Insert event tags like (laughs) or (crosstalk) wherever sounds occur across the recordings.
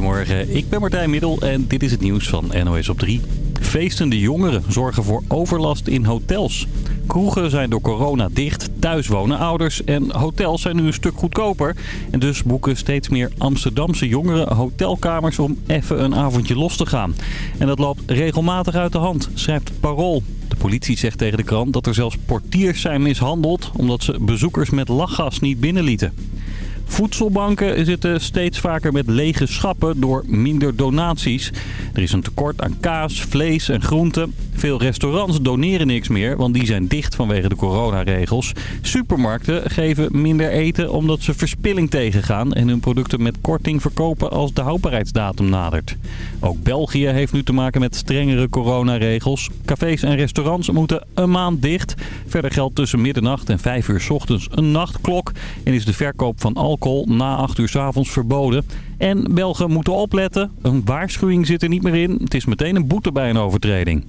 Goedemorgen, ik ben Martijn Middel en dit is het nieuws van NOS op 3. Feestende jongeren zorgen voor overlast in hotels. Kroegen zijn door corona dicht, thuis wonen ouders en hotels zijn nu een stuk goedkoper. En dus boeken steeds meer Amsterdamse jongeren hotelkamers om even een avondje los te gaan. En dat loopt regelmatig uit de hand, schrijft Parool. De politie zegt tegen de krant dat er zelfs portiers zijn mishandeld omdat ze bezoekers met lachgas niet binnenlieten. Voedselbanken zitten steeds vaker met lege schappen door minder donaties. Er is een tekort aan kaas, vlees en groenten. Veel restaurants doneren niks meer, want die zijn dicht vanwege de coronaregels. Supermarkten geven minder eten omdat ze verspilling tegengaan... en hun producten met korting verkopen als de houdbaarheidsdatum nadert. Ook België heeft nu te maken met strengere coronaregels. Cafés en restaurants moeten een maand dicht. Verder geldt tussen middernacht en 5 uur ochtends een nachtklok... en is de verkoop van alcohol na 8 uur s avonds verboden... En Belgen moeten opletten. Een waarschuwing zit er niet meer in. Het is meteen een boete bij een overtreding.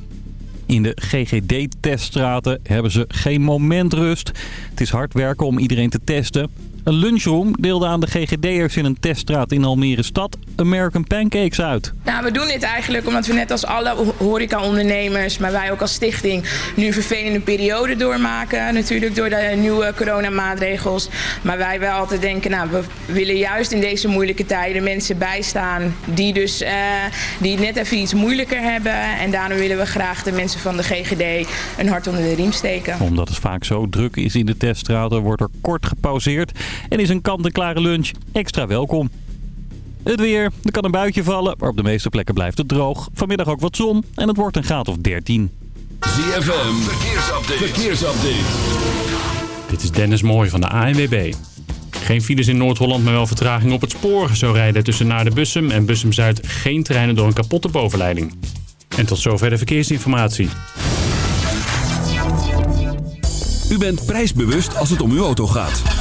In de GGD-teststraten hebben ze geen moment rust. Het is hard werken om iedereen te testen. Een lunchroom deelde aan de GGD'ers in een teststraat in Almere Stad American Pancakes uit. Nou, we doen dit eigenlijk omdat we net als alle horeca-ondernemers, maar wij ook als stichting, nu een vervelende periode doormaken. Natuurlijk door de nieuwe coronamaatregels. Maar wij wel altijd denken, nou, we willen juist in deze moeilijke tijden mensen bijstaan die dus uh, die net even iets moeilijker hebben. En daarom willen we graag de mensen van de GGD een hart onder de riem steken. Omdat het vaak zo druk is in de teststraten, wordt er kort gepauzeerd en is een kant-en-klare lunch extra welkom. Het weer. Er kan een buitje vallen, maar op de meeste plekken blijft het droog. Vanmiddag ook wat zon en het wordt een graad of 13. ZFM, verkeersupdate. verkeersupdate. Dit is Dennis Mooij van de ANWB. Geen files in Noord-Holland, maar wel vertraging op het spoor. Zo rijden tussen naar de Bussum en Bussum-Zuid geen treinen door een kapotte bovenleiding. En tot zover de verkeersinformatie. U bent prijsbewust als het om uw auto gaat.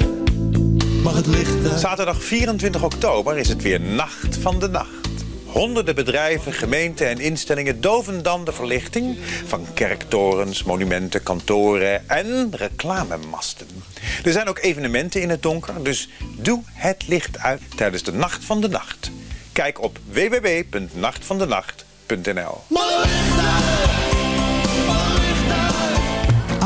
Mag het licht uit? Zaterdag 24 oktober is het weer Nacht van de Nacht. Honderden bedrijven, gemeenten en instellingen doven dan de verlichting... van kerktorens, monumenten, kantoren en reclamemasten. Er zijn ook evenementen in het donker, dus doe het licht uit tijdens de Nacht van de Nacht. Kijk op www.nachtvandenacht.nl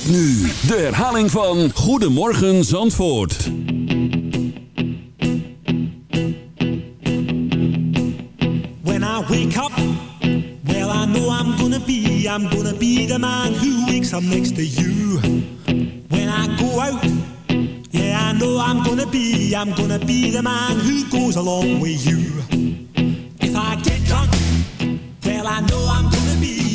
Nu de herhaling van Goedemorgen Zandvoort. When I wake up, well, I know I'm gonna be, I'm gonna be the man who wakes up next to you. When I go out, yeah, I know I'm gonna be, I'm gonna be the man who goes along with you. If I get drunk, well, I know I'm gonna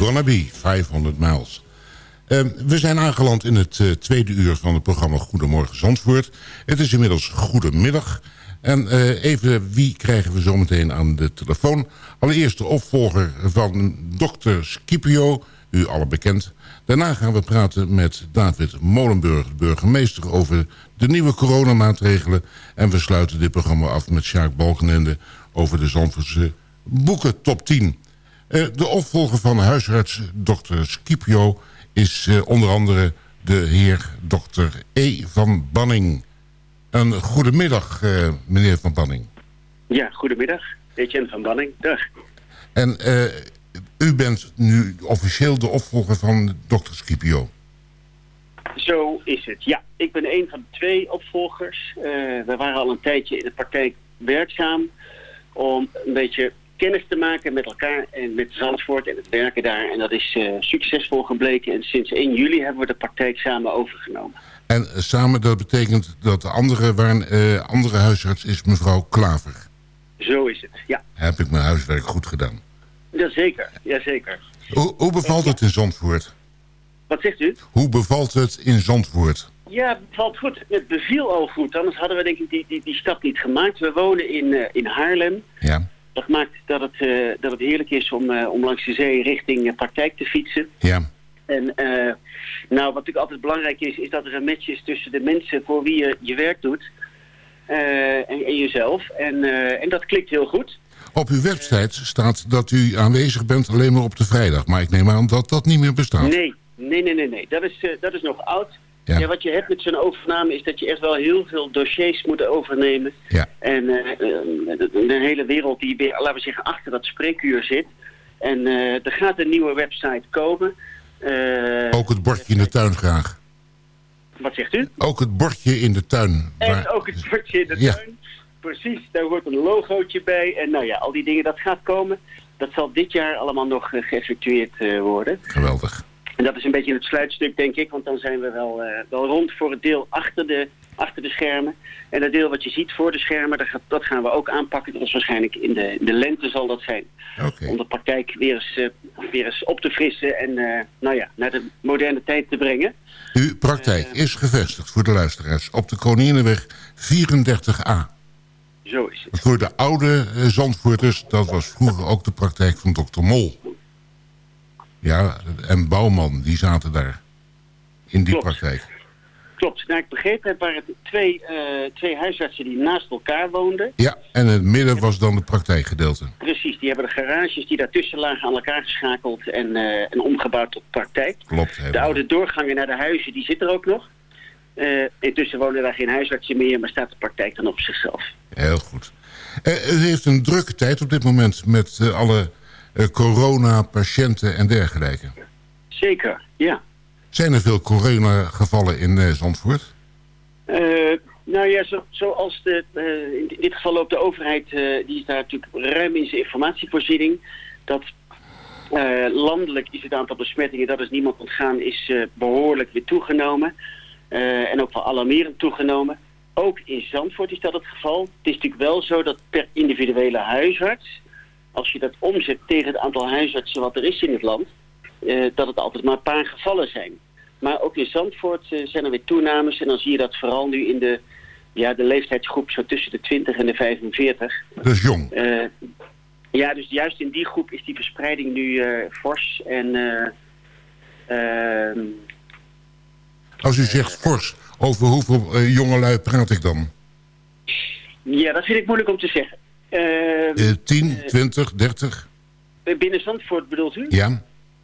Gonna Be 500 Miles. Ehm, we zijn aangeland in het eh, tweede uur van het programma Goedemorgen Zandvoort. Het is inmiddels goedemiddag. En eh, even, wie krijgen we zometeen aan de telefoon? Allereerst de opvolger van dokter Scipio, u alle bekend. Daarna gaan we praten met David Molenburg, burgemeester... over de nieuwe coronamaatregelen. En we sluiten dit programma af met Sjaak Balkenende... over de Zandvoortse boeken top 10. Eh, de opvolger van huisarts dokter Scipio... is eh, onder andere de heer dokter E. van Banning. Een goedemiddag, eh meneer van Banning. Ja, goedemiddag. Etienne van Banning. Dag. En u bent nu officieel de opvolger van dokter Scipio. Zo is het. Ja, ik ben een van de twee opvolgers. We waren al een tijdje in de praktijk werkzaam om een beetje kennis te maken met elkaar en met Zandvoort en het werken daar. En dat is eh, succesvol gebleken. En sinds 1 juli hebben we de praktijk samen overgenomen. En eh, samen, dat betekent dat de andere, waar, eh, andere huisarts is mevrouw Klaver. Zo is het, ja. Heb ik mijn huiswerk goed gedaan. Jazeker, jazeker. Hoe, hoe bevalt het in Zandvoort? Wat zegt u? Hoe bevalt het in Zandvoort? Ja, het valt goed. Het beviel al goed. Anders hadden we denk ik die, die, die stap niet gemaakt. We wonen in, in Haarlem. Ja. Dat maakt dat het, eh, dat het heerlijk is om, eh, om langs de zee richting eh, praktijk te fietsen. Ja. En nou, wat natuurlijk altijd belangrijk is, is dat er een match is tussen de mensen voor wie je je werk doet en, en jezelf. En, en dat klikt heel goed. Op uw website staat dat u aanwezig bent alleen maar op de vrijdag. Maar ik neem aan dat dat niet meer bestaat. Nee, nee, nee, nee, nee. Dat is, dat is nog oud. Ja. Ja. wat je hebt met zo'n overname is dat je echt wel heel veel dossiers moet overnemen. Ja. En eh, de, hele wereld die weer, laten we zeggen, achter dat spreekuur zit. En eh, er gaat een nieuwe website komen. Ook het bordje in de tuin graag. Wat zegt u? Ook het bordje in de tuin. En Waar- ook het bordje in de Ja. tuin. Precies, daar hoort een logootje bij. En nou ja, al die dingen, dat gaat komen. Dat zal dit jaar allemaal nog geëffectueerd worden. Geweldig. En dat is een beetje het sluitstuk, denk ik. Want dan zijn we wel, eh, wel rond voor het deel achter de achter de schermen. En dat deel wat je ziet voor de schermen, dat, gaat- dat gaan we ook aanpakken. Dat is waarschijnlijk in de, in de lente zal dat zijn. Om de praktijk weer eens, eh, weer eens op te frissen en eh, nou ja, naar de moderne tijd te brengen. Uw praktijk is gevestigd voor de luisteraars op de Koninginnenweg 34a. Zo is het. Voor de oude Zandvoorters, dat was vroeger ook de praktijk van dokter Mol. Ja, en Bouwman, die zaten daar. In die Klopt. praktijk. Klopt. Nou, ik begrepen heb, waren het twee, eh, twee huisartsen die naast elkaar woonden. Ja, en in het midden was dan de praktijkgedeelte. Precies, die hebben de garages die daartussen lagen aan elkaar geschakeld en, eh, en omgebouwd tot praktijk. Klopt. De helemaal. oude doorgangen naar de huizen, die zit er ook nog. Eh, intussen wonen daar geen huisartsen meer, maar staat de praktijk dan op zichzelf. Heel goed. U heeft een drukke tijd op dit moment met alle corona-patiënten en dergelijke. Zeker, ja. Zijn er veel coronagevallen in eh, Zandvoort? Eh, nou ja, zo, zoals de, eh, in dit geval ook de overheid, eh, die is daar natuurlijk ruim in zijn informatievoorziening. Dat eh, landelijk is het aantal besmettingen, dat is niemand ontgaan, is eh, behoorlijk weer toegenomen. Eh, en ook wel alarmerend toegenomen. Ook in Zandvoort is dat het geval. Het is natuurlijk wel zo dat per individuele huisarts, als je dat omzet tegen het aantal huisartsen wat er is in het land, eh, dat het altijd maar een paar gevallen zijn. Maar ook in Zandvoort eh, zijn er weer toenames. En dan zie je dat vooral nu in de, ja, de leeftijdsgroep zo tussen de 20 en de 45. Dus jong. Eh, ja, dus juist in die groep is die verspreiding nu fors. En eh, ehm, Als u zegt fors, over hoeveel jongelui praat ik dan? ja, dat vind ik moeilijk om te zeggen. Eh, Eh 10, 20, 30? binnen Zandvoort bedoelt u? Ja?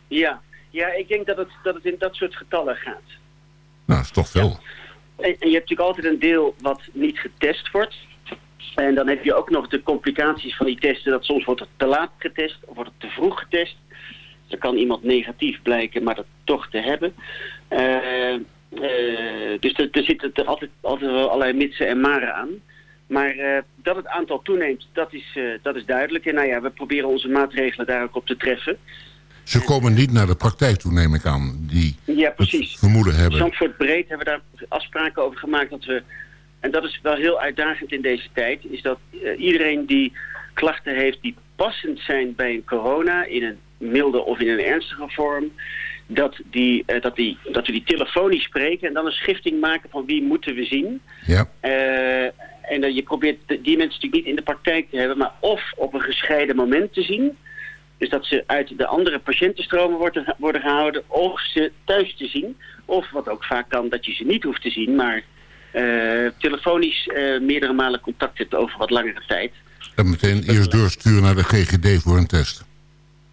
Ja, ja ik denk dat het, dat het in dat soort getallen gaat. Nou, dat is toch veel. En, en je hebt natuurlijk altijd een deel wat niet getest wordt. En dan heb je ook nog de complicaties van die testen. Dat soms wordt het te laat getest of wordt het te vroeg getest. Dan kan iemand negatief blijken, maar dat toch te hebben. Eh, eh, dus er, er zitten er altijd, altijd wel allerlei mitsen en maren aan. Maar eh, dat het aantal toeneemt, dat is, eh, dat is duidelijk. En nou ja, we proberen onze maatregelen daar ook op te treffen. Ze komen niet naar de praktijk toe, neem ik aan, die Ja, precies. vermoeden hebben. Zandvoort breed hebben we daar afspraken over gemaakt dat we, en dat is wel heel uitdagend in deze tijd, is dat eh, iedereen die klachten heeft die passend zijn bij een corona in een milde of in een ernstige vorm, dat, die, dat, die, dat we die telefonisch spreken en dan een schifting maken van wie moeten we zien. Ja. En dat je probeert die mensen natuurlijk niet in de praktijk te hebben, maar of op een gescheiden moment te zien. Dus dat ze uit de andere patiëntenstromen worden, worden gehouden, of ze thuis te zien. Of wat ook vaak kan, dat je ze niet hoeft te zien, maar eh, telefonisch eh, meerdere malen contact hebt over wat langere tijd. En meteen eerst doorsturen naar de GGD voor een test.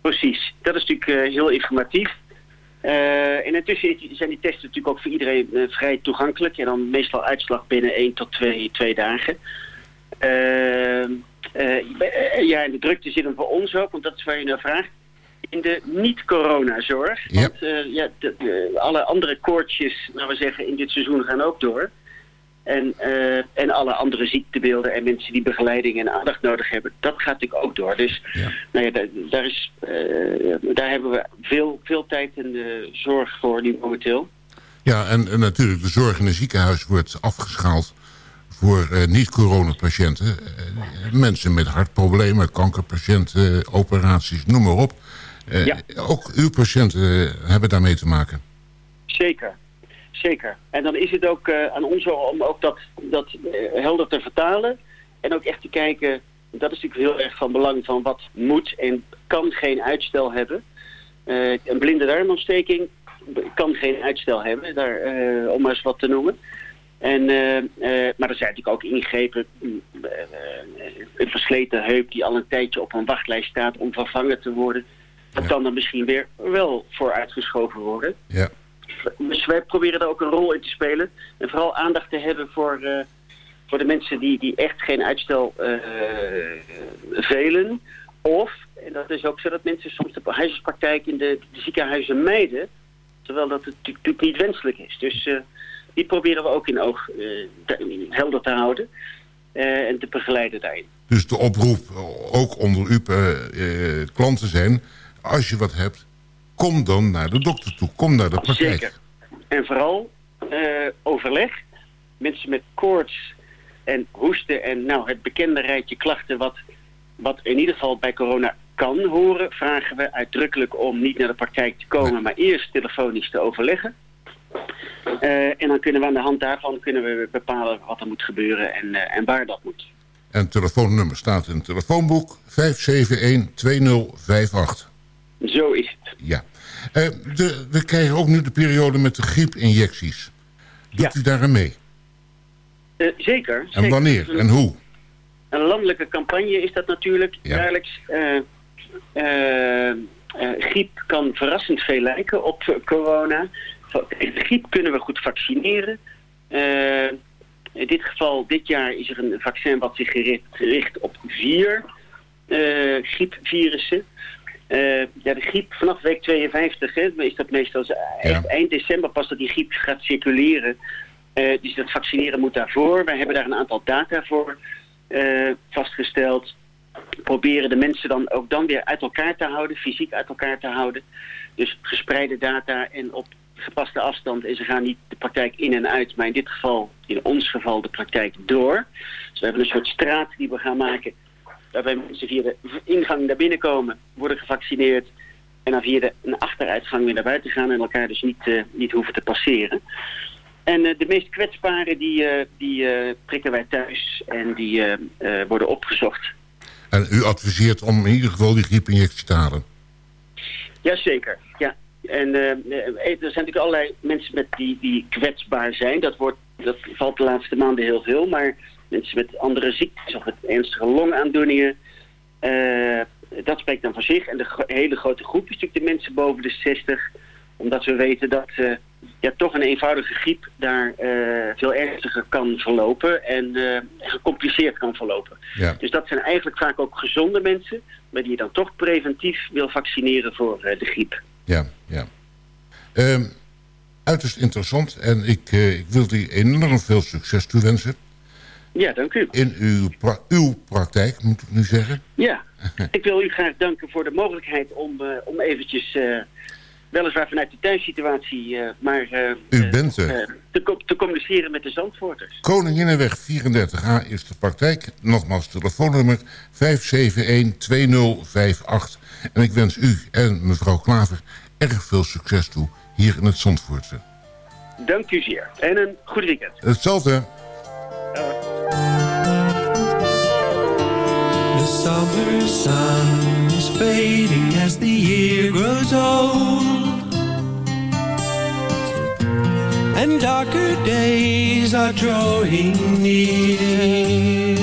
Precies, dat is natuurlijk eh, heel informatief. Eh, en intussen zijn die testen natuurlijk ook voor iedereen eh, vrij toegankelijk. En dan meestal uitslag binnen 1 tot 2, twee dagen. Eh, eh, ja, en de drukte zit hem voor ons ook, want dat is waar je naar vraagt. In de niet-coronazorg. Want ja, de, de- alle andere koortjes, nou we zeggen, in dit seizoen gaan ook door. En, eh, en alle andere ziektebeelden en mensen die begeleiding en aandacht nodig hebben, dat gaat natuurlijk ook door. Dus nou ja, daar, daar, is, eh, daar hebben we veel, veel tijd en eh, zorg voor nu momenteel. Ja, en, en natuurlijk de zorg in een ziekenhuis wordt afgeschaald voor niet-coronapatiënten. Mensen met hartproblemen, kankerpatiënten, operaties, noem maar op. Ja. Ook uw patiënten hebben daarmee te maken. Zeker, zeker. En dan is het ook eh, aan ons om ook dat, dat eh, helder te vertalen. En ook echt te kijken, dat is natuurlijk heel erg van belang van wat moet en kan geen uitstel hebben. Eh, een blinde darmontsteking kan geen uitstel hebben, daar, om maar eens wat te noemen. En, maar er zijn natuurlijk ook ingrepen, mm, een versleten heup die al een tijdje op een wachtlijst staat om vervangen te worden. Dat kan dan misschien weer wel voor uitgeschoven worden. Ja. Dus wij proberen daar ook een rol in te spelen. En vooral aandacht te hebben voor, eh, voor de mensen die, die echt geen uitstel eh, velen. Of, en dat is ook zo dat mensen soms de huisartspraktijk in de, ziekenhuizen mijden. Terwijl dat natuurlijk niet wenselijk is. Dus eh, die proberen we ook in oog helder te houden. en te begeleiden daarin. Dus de oproep, ook onder uw klanten zijn... als je wat hebt, kom dan naar de dokter toe. Kom naar de praktijk. Zeker. En vooral eh, overleg mensen met koorts en hoesten en nou, het bekende rijtje klachten wat, wat in ieder geval bij corona kan horen, vragen we uitdrukkelijk om niet naar de praktijk te komen, maar eerst telefonisch te overleggen. Eh, en dan kunnen we aan de hand daarvan kunnen we bepalen wat er moet gebeuren en, eh, en waar dat moet. En het telefoonnummer staat in het telefoonboek 571-2058. Zo is het. Ja. Eh, de, we krijgen ook nu de periode met de griepinjecties. Doet u daar aan mee? Eh, zeker. En zeker. wanneer en hoe? Een landelijke campagne is dat natuurlijk. Jaarlijks. eh, griep kan verrassend veel lijken op corona. Tegen griep kunnen we goed vaccineren. In dit geval, dit jaar, is er een vaccin wat zich gericht, gericht op vier griepvirussen. Eh, ja, de griep vanaf week 52 hè, is dat meestal echt eind december pas dat die griep gaat circuleren. Eh, dus dat vaccineren moet daarvoor. Wij hebben daar een aantal data voor eh, vastgesteld. Proberen de mensen dan ook dan weer uit elkaar te houden, fysiek uit elkaar te houden. Dus gespreide data en op gepaste afstand. En ze gaan niet de praktijk in en uit, maar in dit geval, in ons geval, de praktijk door. Dus we hebben een soort straat die we gaan maken. Waarbij mensen via de ingang naar binnen komen, worden gevaccineerd. En dan via de een achteruitgang weer naar buiten gaan en elkaar dus niet, eh, niet hoeven te passeren. En eh, de meest kwetsbaren die, eh, die prikken wij thuis en die worden opgezocht. En u adviseert om in ieder geval die griepinjectie te halen. Jazeker, ja. En er zijn natuurlijk allerlei mensen met die, die kwetsbaar zijn. Dat, wordt, dat valt de laatste maanden heel veel. Maar mensen met andere ziektes of met ernstige longaandoeningen... eh, dat spreekt dan voor zich. En de gro- hele grote groep is natuurlijk de mensen boven de 60. Omdat we weten dat eh, ja, toch een eenvoudige griep daar eh, veel ernstiger kan verlopen. En gecompliceerd kan verlopen. Ja. Dus dat zijn eigenlijk vaak ook gezonde mensen, maar die je dan toch preventief wil vaccineren voor de griep. Ja, ja. Ehm, uiterst interessant. En ik, ik wil u enorm veel succes toewensen. Ja, dank u. In uw, pra- uw praktijk, moet ik nu zeggen. Ja, (laughs) ik wil u graag danken voor de mogelijkheid om, eh, om eventjes, eh, weliswaar vanuit de thuissituatie, eh, maar U bent er. te, te communiceren met de Zandvoorters. Koninginnenweg 34A is de praktijk. Nogmaals telefoonnummer 571-2058. En ik wens u en mevrouw Klaver erg veel succes toe hier in het Zandvoortse. Dank u zeer en een goed weekend. Hetzelfde. The summer sun is fading as the year grows old. And darker days are drawing near.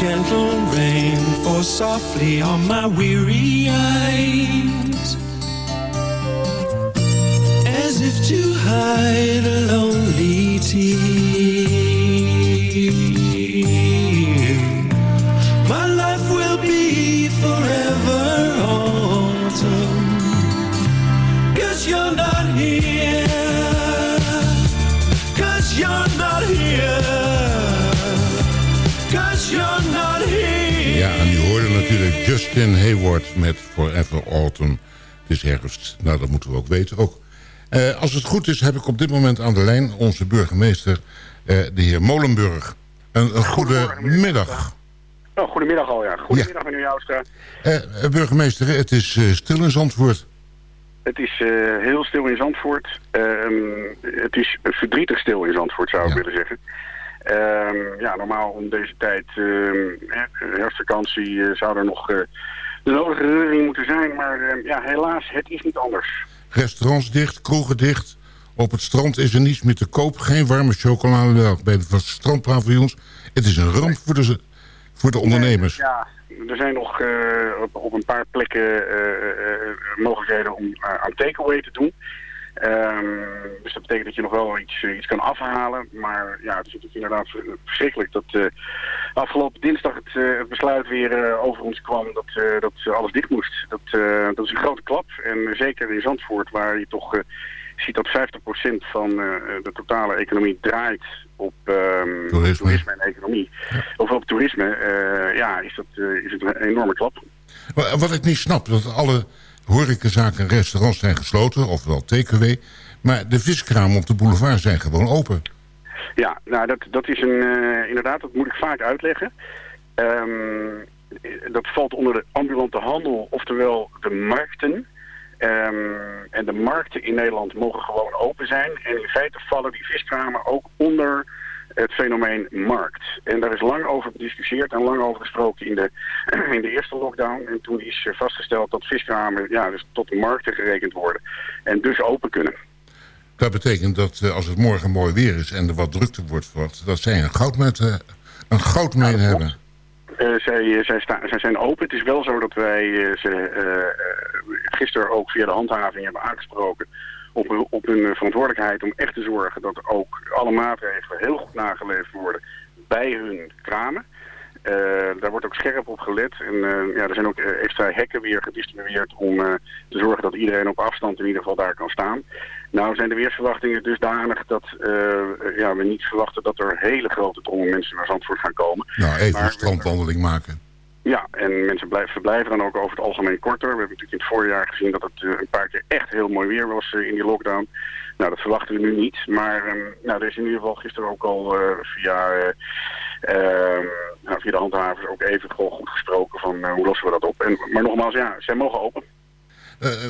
gentle rain falls softly on my weary eyes. As if to hide a lonely tear. Justin Hayward met Forever Autumn. Het is herfst. Nou, dat moeten we ook weten. Ook. Eh, als het goed is, heb ik op dit moment aan de lijn onze burgemeester, eh, de heer Molenburg. Een, een goede middag. Oh, goedemiddag al, ja. Goedemiddag, meneer Joustra. Eh, burgemeester, het is stil in Zandvoort. Het is heel stil in Zandvoort. Ehm, het is verdrietig stil in Zandvoort, zou ik willen zeggen. Ehm, ja, normaal om deze tijd, hè, herfstvakantie, eh, zou er nog eh, de nodige reuring moeten zijn. Maar ehm, ja, helaas, het is niet anders. Restaurants dicht, kroegen dicht. Op het strand is er niets meer te koop. Geen warme chocolademelk bij de strandpaviljoens. Het is een ramp voor de, voor de ondernemers. Ja, er zijn nog eh, op, op een paar plekken mogelijkheden om aan takeaway te doen. Ehm, dus dat betekent dat je nog wel iets, eh, iets kan afhalen. Maar ja, het is natuurlijk inderdaad ver- verschrikkelijk dat eh, afgelopen dinsdag het, eh, het besluit weer over ons kwam dat, dat alles dicht moest. Dat, dat is een grote klap. En zeker in Zandvoort waar je toch ziet dat 50% van de totale economie draait op ehm, Toerisme. en economie. Of op toerisme, ja, is, dat, is het een enorme klap. Wa- Wat ik niet snap, dat alle horecazaken en restaurants zijn gesloten, ofwel TKW. Maar de viskramen op de boulevard zijn gewoon open. Ja, nou dat, dat is een, eh, inderdaad, dat moet ik vaak uitleggen. Ehm, dat valt onder de ambulante handel, oftewel de markten. Ehm, en de markten in Nederland mogen gewoon open zijn. En in feite vallen die viskramen ook onder het fenomeen markt. En daar is lang over gediscussieerd en lang over gesproken in de, (clears throat) in de eerste lockdown. En toen is eh, vastgesteld dat viskramen ja, dus tot de markten gerekend worden. En dus open kunnen. Dat betekent dat eh, als het morgen mooi weer is en er wat drukte wordt verwacht... dat zij een goudmijn, eh, een goudmijn hebben. Eh, zij, zij, zijn open. Het is wel zo dat wij ze gisteren ook via de handhaving hebben aangesproken op, hun- op hun eh, verantwoordelijkheid om echt te zorgen dat ook alle maatregelen heel goed nageleefd worden bij hun kramen. Eh, daar wordt ook scherp op gelet. En eh, ja, er zijn ook extra hekken weer gedistribueerd om te zorgen dat iedereen op afstand in ieder geval daar kan staan. Nou zijn de weersverwachtingen dusdanig dat ja, we niet verwachten dat er hele grote drommen mensen naar Zandvoort gaan komen. Nou, even Maar- een strandwandeling maken. Ja, en mensen blijven, verblijven dan ook over het algemeen korter. We hebben natuurlijk in het voorjaar gezien dat het eh, een paar keer echt heel mooi weer was eh, in die lockdown. Nou, dat verwachten we nu niet. Maar ehm, nou, er is in ieder geval gisteren ook al eh, via, eh, ehm, nou, via de handhavers ook even gewoon goed gesproken van hoe lossen we dat op. En, maar nogmaals, ja, zij mogen open.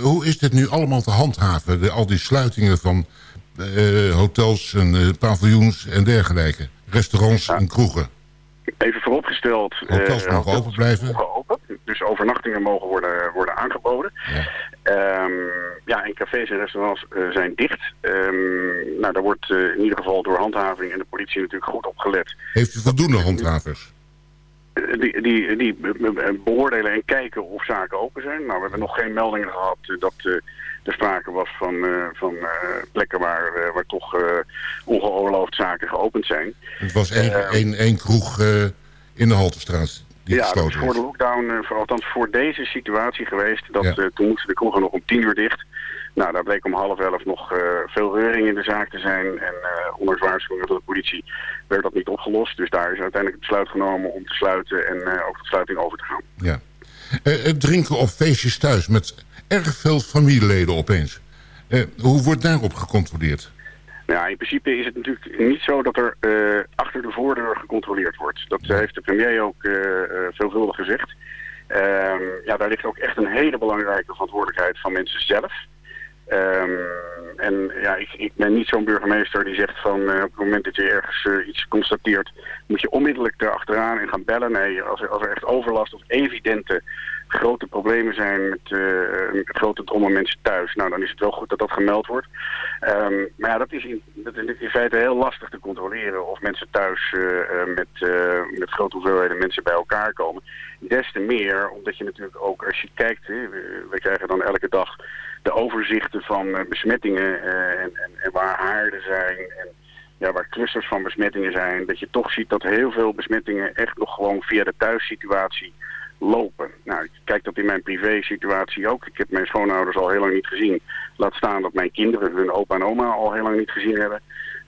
Hoe is dit nu allemaal te handhaven? De, al die sluitingen van eh, hotels en paviljoens en dergelijke. Restaurants en kroegen. Even vooropgesteld. Hotels mogen open. Dus overnachtingen mogen worden, worden aangeboden. Ehm, ja, en cafés en restaurants eh, zijn dicht. Ehm, nou, daar wordt eh, in ieder geval door handhaving en de politie natuurlijk goed op gelet. Heeft u voldoende handhavers? Die, die, die be- be- beoordelen en kijken of zaken open zijn. Nou, we hebben nog geen meldingen gehad eh, dat eh, er sprake was van, eh, van eh, plekken waar, waar toch ongeoorloofd zaken geopend zijn. Het was één, één, één kroeg in de Haltestraat die ja, dat is voor de lockdown, voor, althans voor deze situatie geweest. Dat, Ja. toen moesten de kroegen nog om tien uur dicht. Nou, daar bleek om half elf nog eh, veel reuring in de zaak te zijn. En eh ondanks waarschuwingen door de politie werd dat niet opgelost. Dus daar is uiteindelijk het besluit genomen om te sluiten en eh, ook tot sluiting over te gaan. Ja. Het drinken op feestjes thuis met erg veel familieleden opeens. Hoe wordt daarop gecontroleerd? Nou Ja, in principe is het natuurlijk niet zo dat er achter de voordeur gecontroleerd wordt. Dat heeft de premier ook veelvuldig gezegd. Ehm, ja, daar ligt ook echt een hele belangrijke verantwoordelijkheid van mensen zelf. Ehm, en ja, ik, ik ben niet zo'n burgemeester die zegt van eh, op het moment dat je ergens eh, iets constateert, moet je onmiddellijk erachteraan en gaan bellen. Nee, als er, als er echt overlast of evidente grote problemen zijn met, eh, grote drommen mensen thuis, nou dan is het wel goed dat dat gemeld wordt. Ehm, maar ja, dat is, in, dat is in feite heel lastig te controleren of mensen thuis met, met grote hoeveelheden mensen bij elkaar komen. Des te meer, omdat je natuurlijk ook, als je kijkt, we krijgen dan elke dag de overzichten van eh, besmettingen eh, en, en, en waar haarden zijn en ja, waar clusters van besmettingen zijn, dat je toch ziet dat heel veel besmettingen echt nog gewoon via de thuissituatie lopen. Nou, ik kijk dat in mijn privé-situatie ook. Ik heb mijn schoonouders al heel lang niet gezien. Laat staan dat mijn kinderen hun opa en oma al heel lang niet gezien hebben.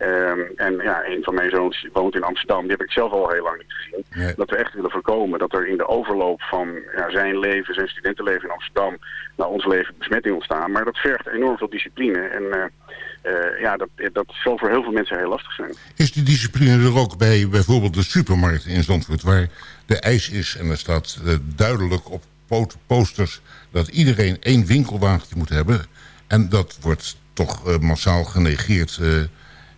Ehm, en ja, een van mijn zoons woont in Amsterdam. Die heb ik zelf al heel lang niet gezien. Dat we echt willen voorkomen dat er in de overloop van ja, zijn leven, zijn studentenleven in Amsterdam, naar ons leven besmetting ontstaan. Maar dat vergt enorm veel discipline. En eh, eh, ja, dat, dat zal voor heel veel mensen heel lastig zijn. Is die discipline er ook bij bijvoorbeeld de supermarkt in Zandvoort... waar de ijs is en er staat eh, duidelijk op po- posters... dat iedereen één winkelwagentje moet hebben. En dat wordt toch massaal genegeerd.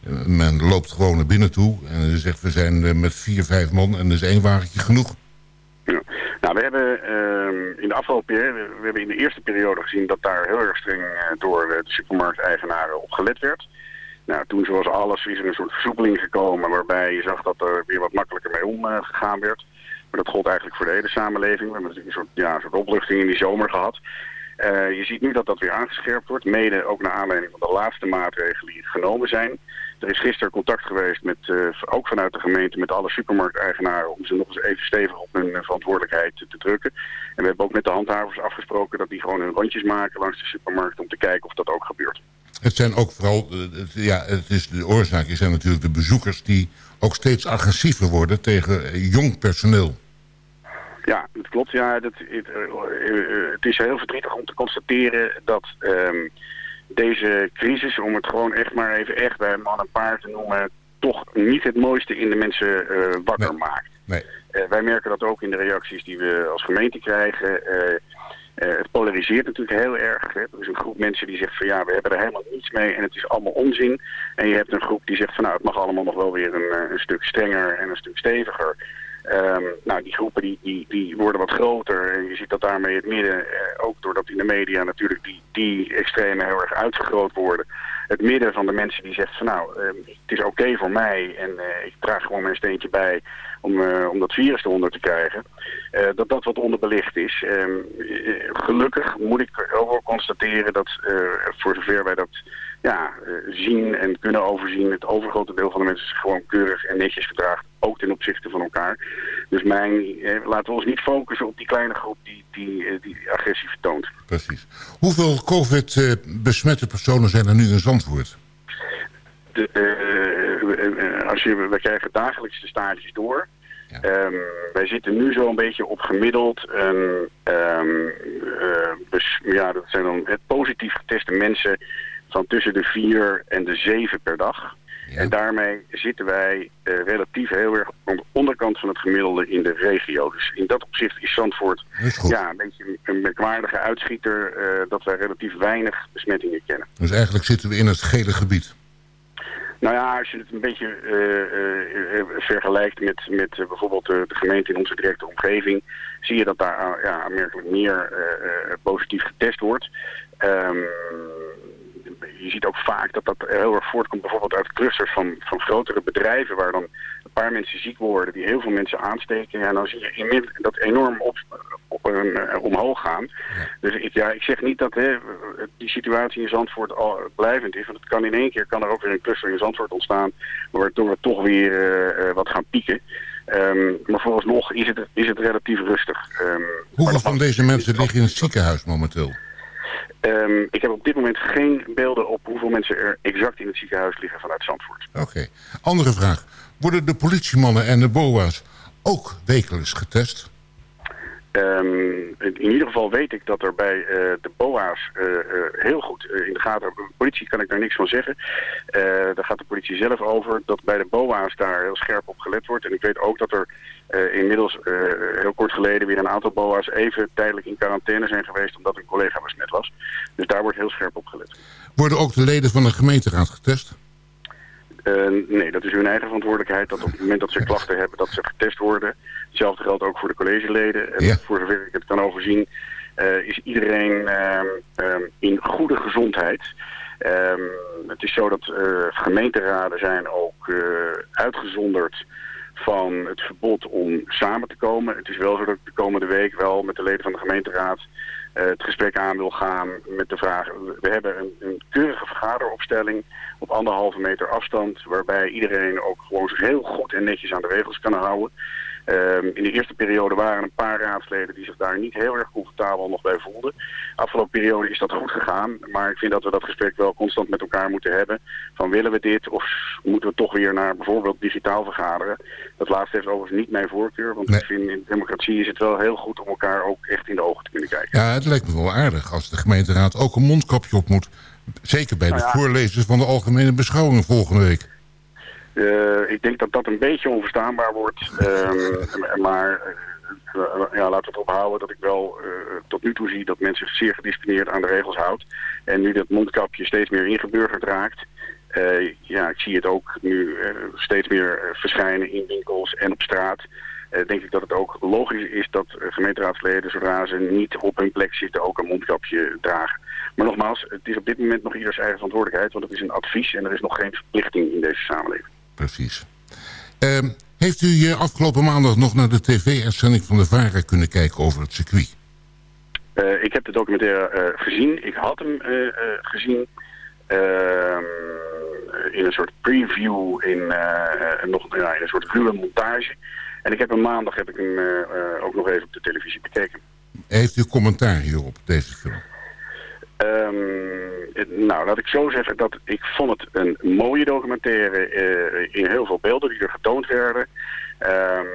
Eh, men loopt gewoon naar binnen toe en zegt... we zijn eh, met vier, vijf man en er is één wagentje genoeg. Nou, we hebben ehm, in de afgelopen we hebben in de eerste periode gezien dat daar heel erg streng eh, door de supermarkteigenaren op gelet werd. Nou, toen zoals alles is er een soort versoepeling gekomen waarbij je zag dat er weer wat makkelijker mee omgegaan werd. Maar dat gold eigenlijk voor de hele samenleving. We hebben natuurlijk een soort, ja, opluchting in die zomer gehad. Eh, je ziet nu dat dat weer aangescherpt wordt, mede ook naar aanleiding van de laatste maatregelen die genomen zijn. Er is gisteren contact geweest, met, eh, ook vanuit de gemeente, met alle supermarkteigenaren om ze nog eens even stevig op hun eh, verantwoordelijkheid te, drukken. En we hebben ook met de handhavers afgesproken dat die gewoon hun rondjes maken langs de supermarkt om te kijken of dat ook gebeurt. Het zijn ook vooral, eh, ja, het is, de oorzaak zijn natuurlijk de bezoekers... die ook steeds agressiever worden tegen jong personeel. Ja, dat klopt. Ja, dat, het, het is heel verdrietig om te constateren dat ehm, deze crisis, om het gewoon echt maar even echt bij man en paard te noemen, toch niet het mooiste in de mensen eh, wakker maakt. Nee. Eh, wij merken dat ook in de reacties die we als gemeente krijgen. Eh, het polariseert natuurlijk heel erg. Hè. Er is een groep mensen die zegt van ja, we hebben er helemaal niets mee en het is allemaal onzin. En je hebt een groep die zegt van nou, het mag allemaal nog wel weer een, een stuk strenger en een stuk steviger. Ehm, nou, die groepen die, die, die worden wat groter en je ziet dat daarmee het midden, eh, ook doordat in de media natuurlijk die, die extremen heel erg uitvergroot worden. Het midden van de mensen die zegt van nou, ehm, het is oké voor mij en eh, ik draag gewoon mijn steentje bij om, eh, om dat virus eronder te krijgen. dat dat wat onderbelicht is. Ehm, eh, gelukkig moet ik ook wel constateren dat voor zover wij dat ja, eh, zien en kunnen overzien, het overgrote deel van de mensen zich gewoon keurig en netjes gedraagt, ook ten opzichte van elkaar. Dus mijn, eh, laten we ons niet focussen op die kleine groep die, die, eh, die agressie vertoont. Precies. Hoeveel COVID-besmette personen zijn er nu in Zandvoort? De, eh, als je, we krijgen dagelijks de stages door. Ehm, wij zitten nu zo'n beetje op gemiddeld bes- ja, dat zijn dan het positief geteste mensen van tussen de vier en de zeven per dag. En daarmee zitten wij eh, relatief heel erg aan de onderkant van het gemiddelde in de regio. Dus in dat opzicht is Zandvoort ja, een beetje een merkwaardige uitschieter eh, dat wij relatief weinig besmettingen kennen. Dus eigenlijk zitten we in het gele gebied. Nou ja, als je het een beetje eh, vergelijkt met, met bijvoorbeeld de gemeente in onze directe omgeving, zie je dat daar ah, ja, aanmerkelijk meer positief getest wordt. Ehm, je ziet ook vaak dat dat heel erg voortkomt bijvoorbeeld uit clusters van, van grotere bedrijven waar dan een paar mensen ziek worden die heel veel mensen aansteken. Ja, dan zie je dat enorm op, op een, eh, omhoog gaan. Dus ik, ja, ik zeg niet dat hè, die situatie in Zandvoort al blijvend is. Want het kan in één keer kan er ook weer een cluster in Zandvoort ontstaan. Waardoor we toch weer eh, eh, wat gaan pieken. Ehm, maar vooralsnog is het, is het relatief rustig. Ehm, Hoeveel van deze mensen liggen in het ziekenhuis momenteel? Ehm, ik heb op dit moment geen beelden op hoeveel mensen er exact in het ziekenhuis liggen vanuit Zandvoort. Oké. Andere vraag. Worden de politiemannen en de BOA's ook wekelijks getest? Ehm, in ieder geval weet ik dat er bij eh, de BOA's eh, eh, heel goed in de gaten... De politie kan ik daar niks van zeggen. Daar gaat de politie zelf over. Dat bij de BOA's daar heel scherp op gelet wordt. En ik weet ook dat er inmiddels heel kort geleden weer een aantal BOA's... even tijdelijk in quarantaine zijn geweest omdat een collega besmet was. Dus daar wordt heel scherp op gelet. Worden ook de leden van de gemeenteraad getest? Eh, nee, dat is hun eigen verantwoordelijkheid dat op het moment dat ze klachten hebben, dat ze getest worden. Hetzelfde geldt ook voor de collegeleden. En voor zover ik het kan overzien, eh, is iedereen ehm, ehm, in goede gezondheid. Ehm, het is zo dat eh, gemeenteraden zijn ook uitgezonderd van het verbod om samen te komen. Het is wel zo dat ik de komende week wel met de leden van de gemeenteraad het gesprek aan wil gaan met de vraag... We hebben een, een keurige vergaderopstelling op anderhalve meter afstand... waarbij iedereen ook gewoon heel goed en netjes aan de regels kan houden. Ehm, in de eerste periode waren een paar raadsleden die zich daar niet heel erg comfortabel nog bij voelden. Afgelopen periode is dat goed gegaan, maar ik vind dat we dat gesprek wel constant met elkaar moeten hebben. Van willen we dit of moeten we toch weer naar bijvoorbeeld digitaal vergaderen? Dat laatste heeft overigens niet mijn voorkeur, want ik vind in democratie is het wel heel goed om elkaar ook echt in de ogen te kunnen kijken. Ja, het lijkt me wel aardig als de gemeenteraad ook een mondkapje op moet. Zeker bij de Nou ja. voorlezers van de algemene beschouwingen volgende week. Eh, ik denk dat dat een beetje onverstaanbaar wordt. Ehm, maar eh, ja, laten we het ophouden dat ik wel eh, tot nu toe zie dat men zich zeer gedisciplineerd aan de regels houdt. En nu dat mondkapje steeds meer ingeburgerd raakt. ja, ik zie het ook nu steeds meer verschijnen in winkels en op straat. Denk ik dat het ook logisch is dat gemeenteraadsleden, zodra ze niet op hun plek zitten, ook een mondkapje dragen. Maar nogmaals, het is op dit moment nog ieders eigen verantwoordelijkheid, want het is een advies en er is nog geen verplichting in deze samenleving. Precies. Ehm, heeft u eh, afgelopen maandag nog naar de tv-uitzending van de VARA kunnen kijken over het circuit? Eh, ik heb de documentaire eh, gezien. Ik had hem gezien ehm, in een soort preview, in, nog, ja, in een soort ruwe montage. En ik heb hem maandag heb ik hem ook nog even op de televisie bekeken. Heeft u commentaar hierop, deze film? Ehm, nou, laat ik zo zeggen dat ik vond het een mooie documentaire eh, in heel veel beelden die er getoond werden. Ehm,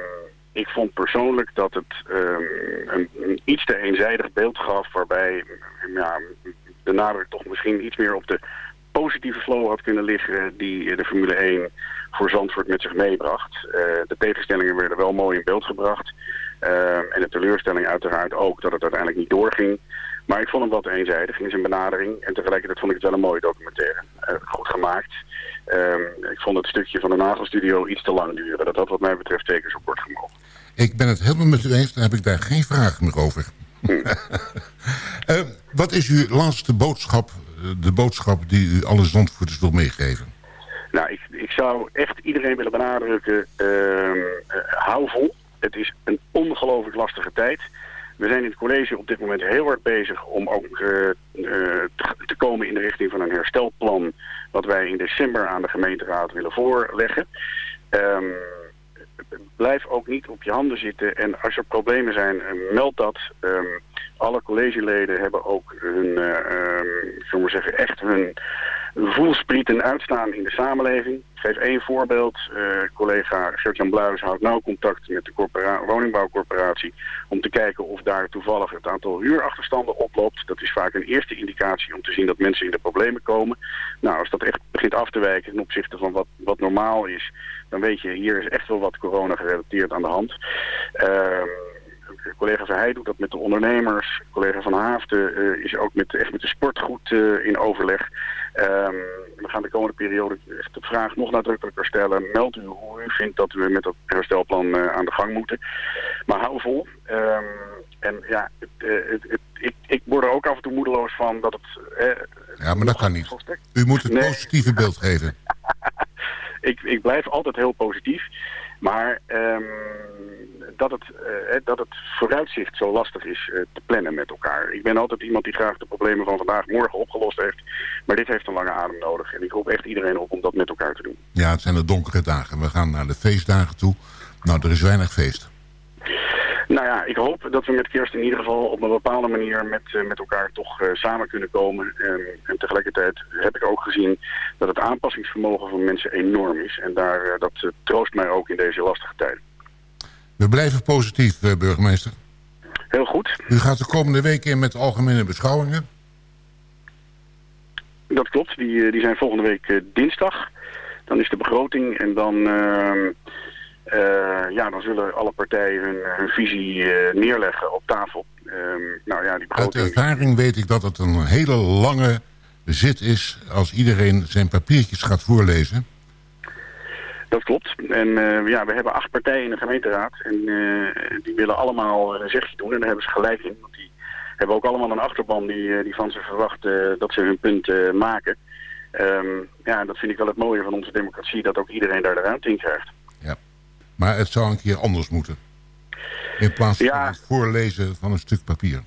ik vond persoonlijk dat het ehm, een, iets te eenzijdig beeld gaf waarbij ja, de nadruk toch misschien iets meer op de positieve flow had kunnen liggen die de Formule 1 voor Zandvoort met zich meebracht. Eh, de tegenstellingen werden wel mooi in beeld gebracht. En de teleurstelling uiteraard ook dat het uiteindelijk niet doorging. Maar ik vond hem wat eenzijdig in zijn benadering. En tegelijkertijd vond ik het wel een mooie documentaire. Eh, goed gemaakt. Ehm, ik vond het stukje van de Nagelstudio iets te lang duren. Dat had wat mij betreft tekens op wordt gemogen. Ik ben het helemaal met u eens, dan heb ik daar geen vragen meer over. (laughs) Eh, wat is uw laatste boodschap, eh, de boodschap die u alle Zandvoorters wil meegeven? Nou, ik, ik zou echt iedereen willen benadrukken, ehm, eh, hou vol. Het is een ongelooflijk lastige tijd. We zijn in het college op dit moment heel erg bezig om ook eh, eh, te, komen in de richting van een herstelplan... wat wij in december aan de gemeenteraad willen voorleggen. Ehm, blijf ook niet op je handen zitten. En als er problemen zijn, eh, meld dat. Ehm, alle collegeleden hebben ook hun, we maar zeggen, echt hun voelsprieten uitstaan in de samenleving. Ik geef één voorbeeld. Eh, collega Gert-Jan Bluis houdt nauw contact met de corpora- woningbouwcorporatie... om te kijken of daar toevallig het aantal huurachterstanden oploopt. Dat is vaak een eerste indicatie om te zien dat mensen in de problemen komen. Nou, als dat echt begint af te wijken ten opzichte van wat, wat normaal is... dan weet je, hier is echt wel wat corona gerelateerd aan de hand. Ehm collega Verheij doet dat met de ondernemers. Collega Van Haafden eh, is ook met, echt met de sportgoed eh, in overleg. Ehm, we gaan de komende periode echt de vraag nog nadrukkelijker stellen. Meld u hoe u vindt dat we met dat herstelplan eh, aan de gang moeten. Maar hou vol. Ehm, en ja, het, het, het- ik, ik word er ook af en toe moedeloos van dat het... eh, Ja, maar dat kan niet. U moet het Nee. positieve beeld geven. (laughs) ik, ik blijf altijd heel positief. Maar ehm, dat, het, eh, dat het vooruitzicht zo lastig is eh, te plannen met elkaar. Ik ben altijd iemand die graag de problemen van vandaag morgen opgelost heeft. Maar dit heeft een lange adem nodig. En ik roep echt iedereen op om dat met elkaar te doen. Ja, het zijn de donkere dagen. We gaan naar de feestdagen toe. Nou, er is weinig feest. Nou ja, ik hoop dat we met kerst in ieder geval op een bepaalde manier met, eh, met elkaar toch eh, samen kunnen komen. En, en tegelijkertijd heb ik ook gezien dat het aanpassingsvermogen van mensen enorm is. En daar, eh, dat troost mij ook in deze lastige tijden. We blijven positief, burgemeester. Heel goed. U gaat de komende week in met algemene beschouwingen. Dat klopt, die, die zijn volgende week dinsdag. Dan is de begroting en dan, ehm, eh, ja, dan zullen alle partijen hun, hun visie eh, neerleggen op tafel. Ehm, nou ja, die Uit ervaring weet ik dat het een hele lange zit is... als iedereen zijn papiertjes gaat voorlezen. Dat klopt. En eh, ja, we hebben acht partijen in de gemeenteraad. En eh, die willen allemaal een zegje doen. En daar hebben ze gelijk in. Want die hebben ook allemaal een achterban die, eh, die van ze verwacht eh, dat ze hun punt eh, maken. Ehm, ja, dat vind ik wel het mooie van onze democratie. Dat ook iedereen daar de ruimte in krijgt. Maar het zou een keer anders moeten. In plaats van Ja. het voorlezen van een stuk papier.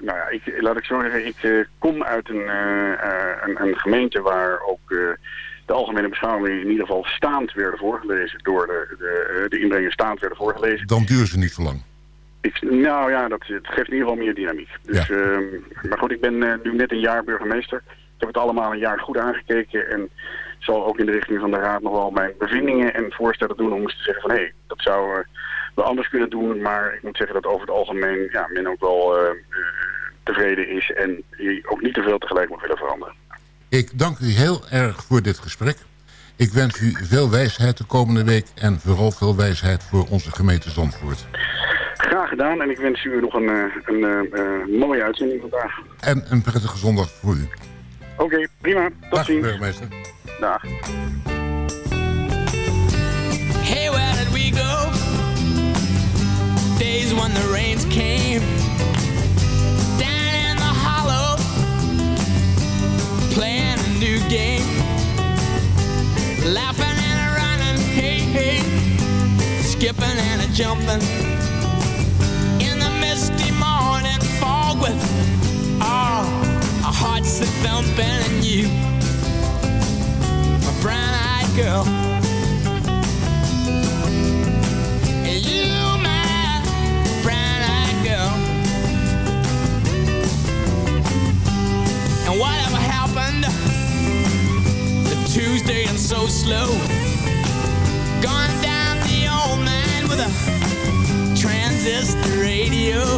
Nou ja, ik, laat ik zo zeggen, ik eh, kom uit een, eh, eh, een, een gemeente waar ook de algemene beschouwingen in ieder geval staand werden voorgelezen. Door de, de, de inbrengers staand werden voorgelezen. Dan duren ze niet zo lang. Ik, nou ja, dat, het geeft in ieder geval meer dynamiek. Dus, ehm, maar goed, ik ben nu net een jaar burgemeester. Ik heb het allemaal een jaar goed aangekeken en zal ook in de richting van de raad nog wel mijn bevindingen en voorstellen doen om eens te zeggen van hé, hey, dat zou eh, we anders kunnen doen. Maar ik moet zeggen dat over het algemeen ja, men ook wel eh, eh, tevreden is en ook niet te veel tegelijk moet willen veranderen. Ik dank u heel erg voor dit gesprek. Ik wens u veel wijsheid de komende week en vooral veel wijsheid voor onze gemeente Zandvoort. Graag gedaan en ik wens u nog een, een eh, mooie uitzending vandaag. En een prettige zondag voor u. Oké, prima. Tot Dag, ziens. burgemeester. Dag. Hey, where did we go? Days when the rains came down in the hollow, playing a new game, laughing and a running, hey hey, skipping and a jumping our hearts that thumping and you, my brown-eyed girl. You, my brown-eyed girl. And whatever happened to Tuesday and so slow? Gone down the old man with a transistor radio.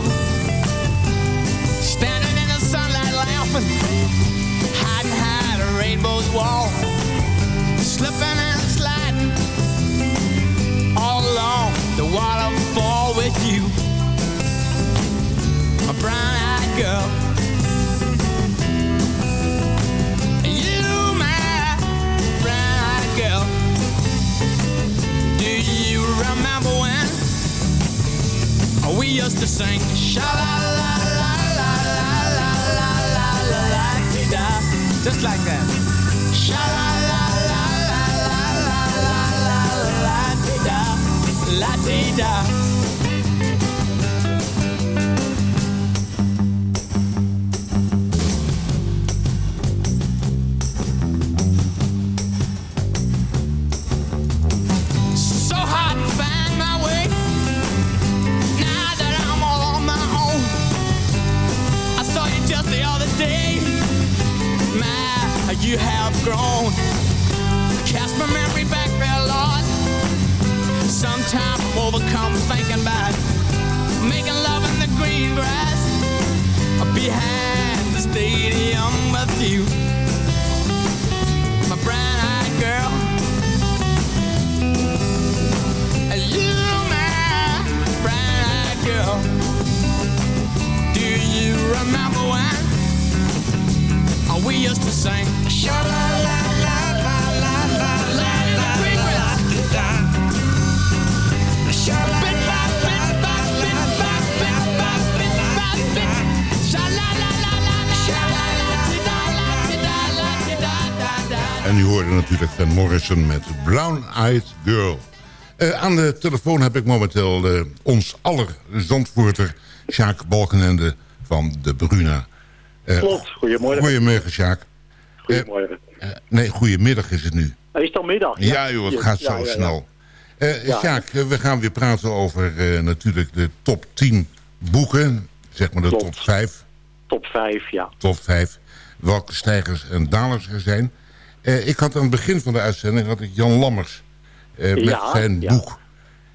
Van Morrison met Brown Eyed Girl. Eh, aan de telefoon heb ik momenteel eh, ons aller Zandvoorter... Sjaak Balkenende van de Bruna. Eh, Klopt, goedemorgen. Goedemorgen, Sjaak. Goedemorgen. Nee, goedemiddag is het nu. Is het al middag? Ja, joh, het gaat Ja, zo ja, snel. Ja. Sjaak, we gaan weer praten over natuurlijk de top 10 boeken. Zeg maar de Klopt. top 5. Top 5, ja. Top 5. Welke stijgers en dalers er zijn. Eh, ik had aan het begin van de uitzending had ik Jan Lammers. eh, met Ja, zijn ja. boek.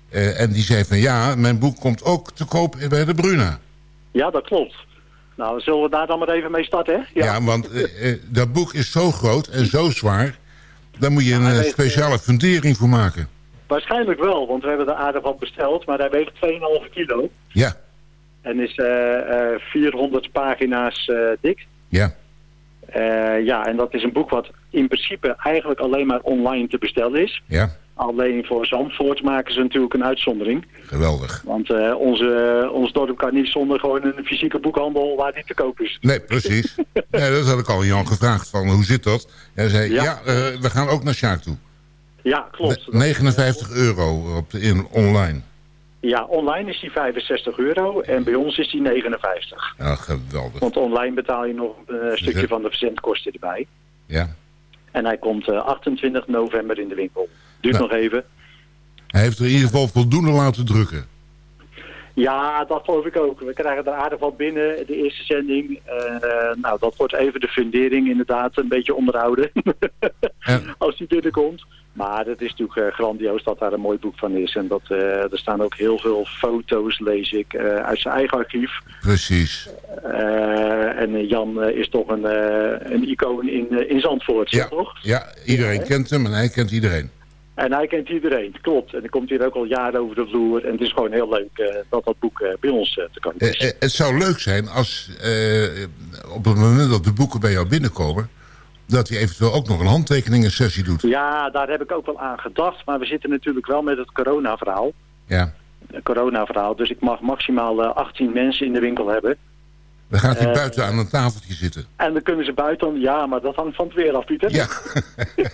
Eh, en die zei van ja, mijn boek komt ook te koop bij de Bruna. Ja, dat klopt. Nou, zullen we daar dan maar even mee starten, hè? Ja, want eh, eh, dat boek is zo groot en zo zwaar. Daar moet je een speciale fundering voor maken. Waarschijnlijk wel, want we hebben er aardig wat besteld, maar hij weegt 2,5 kilo. Ja, En is eh, eh, 400 pagina's dik. ja. Eh, ja, en dat is een boek wat in principe eigenlijk alleen maar online te bestellen is. Ja. Alleen voor Zandvoort maken ze natuurlijk een uitzondering. Geweldig. Want eh, onze, ons dorp kan niet zonder gewoon een fysieke boekhandel waar die te koop is. Nee, precies. nee, dat had ik al aan Jan gevraagd. Van, hoe zit dat? Hij zei, ja, Ja. eh, we gaan ook naar Sjaak toe. Ja, klopt. Ne- 59 euro op de, in, online. Ja, online is die 65 euro en bij ons is die 59. Ja, geweldig. Want online betaal je nog een eh, stukje Ja. van de verzendkosten erbij. Ja. En hij komt eh, 28 november in de winkel. Duurt Nou. nog even. Hij heeft er in ieder geval voldoende laten drukken. Ja, dat geloof ik ook. We krijgen er aardig wat binnen, de eerste zending. Eh, nou, dat wordt even de fundering inderdaad een beetje onderhouden. (laughs) Als die binnenkomt. Maar het is natuurlijk eh, grandioos dat daar een mooi boek van is. En dat, eh, er staan ook heel veel foto's, lees ik, eh, uit zijn eigen archief. Precies. En Jan is toch een, een icoon in, in Zandvoort, Ja, toch? ja, iedereen kent hem en hij kent iedereen. En hij kent iedereen, klopt. En hij komt hier ook al jaren over de vloer. En het is gewoon heel leuk dat dat boek bij ons te is. Eh, het zou leuk zijn als op het moment dat de boeken bij jou binnenkomen... dat hij eventueel ook nog een handtekeningensessie doet. Ja, daar heb ik ook wel aan gedacht. Maar we zitten natuurlijk wel met het corona-verhaal. Ja. Het corona-verhaal. Dus ik mag maximaal eh, 18 mensen in de winkel hebben. Dan gaat hij Eh, buiten aan een tafeltje zitten. En dan kunnen ze buiten... Ja, maar dat hangt van het weer af, Pieter. Ja. (laughs)